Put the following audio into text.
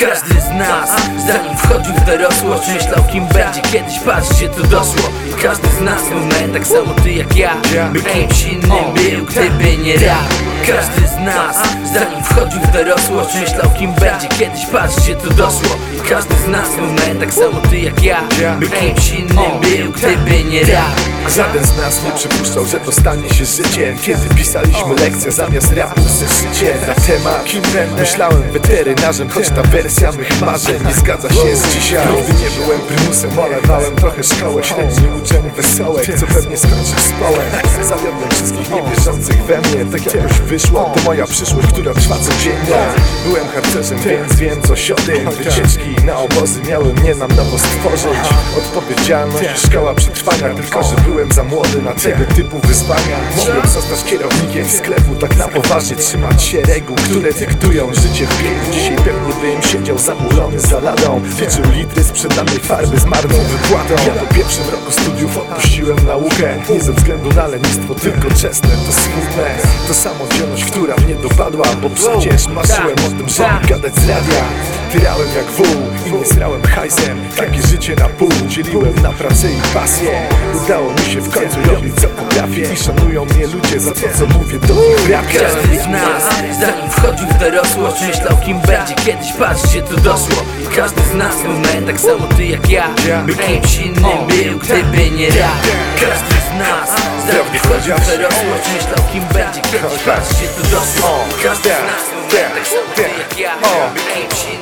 Każdy z nas, zanim wchodził w dorosłość Myślał kim będzie. Kiedyś, patrz gdzie to doszło. Każdy z nas moment, tak samo ty jak ja. By kimś innym był, gdyby nie rap Każdy z nas, zanim wchodził w dorosłość Myślał kim będzie. Kiedyś, patrz gdzie to doszło. Każdy z nas moment, tak samo ty jak ja. By kimś innym był, gdyby nie rap Żaden z nas nie przypuszczał, że to stanie się życiem. Kiedy pisaliśmy lekcje zamiast rapu zeszycie Na temat kim Myślałem weterynarzem, choć ta wersja mych marzeń Nie zgadza się z dzisiaj. Nigdy nie byłem prymusem, olewałem trochę szkołę. Średnie uczeń wesołek, co pewnie skończy z połem Zawiodłem wszystkich niewierzących we mnie Tak jakoś wyszło, to moja przyszłość, która trwa codziennie. Byłem harcerzem, więc wiem coś o tym. Wycieczki na obozy miały mnie na nowo stworzyć. Odpowiedzialność szkoła przetrwania Tylko, że byłem za młody na tego typu wyzwania. Mogłem zostać kierownikiem sklepu Tak na poważnie trzymać się reguł Które dyktują życie w biegu Dzisiaj pewnie bym siedział zamulony za ladą. Tyczył litry sprzedanej farby z marną wypłatą. Ja po pierwszym roku studiów odpuściłem naukę. Nie ze względu na lenistwo, tylko czesne To smutne, to samodzielność, która mnie dopadła Bo przecież marzyłem o tym, żeby gadać z radia Tyrałem jak wół i nie srałem hajsem. Takie życie na pół dzieliłem na pracę i pasję. Udało mi się w końcu robić co potrafię. I szanują mnie ludzie za to co mówię. Do nich rapie Każdy z nas, zanim wchodził w dorosłość Myślał kim będzie. Kiedyś, patrz gdzie to doszło Każdy z nas moment, tak samo ty jak ja. By kimś innym był, gdyby nie rap Każdy z nas, zanim wchodził w dorosłość Myślał kim będzie. Kiedyś, patrz gdzie to doszło Każdy z nas moment, tak samo ty jak ja. By kimś innym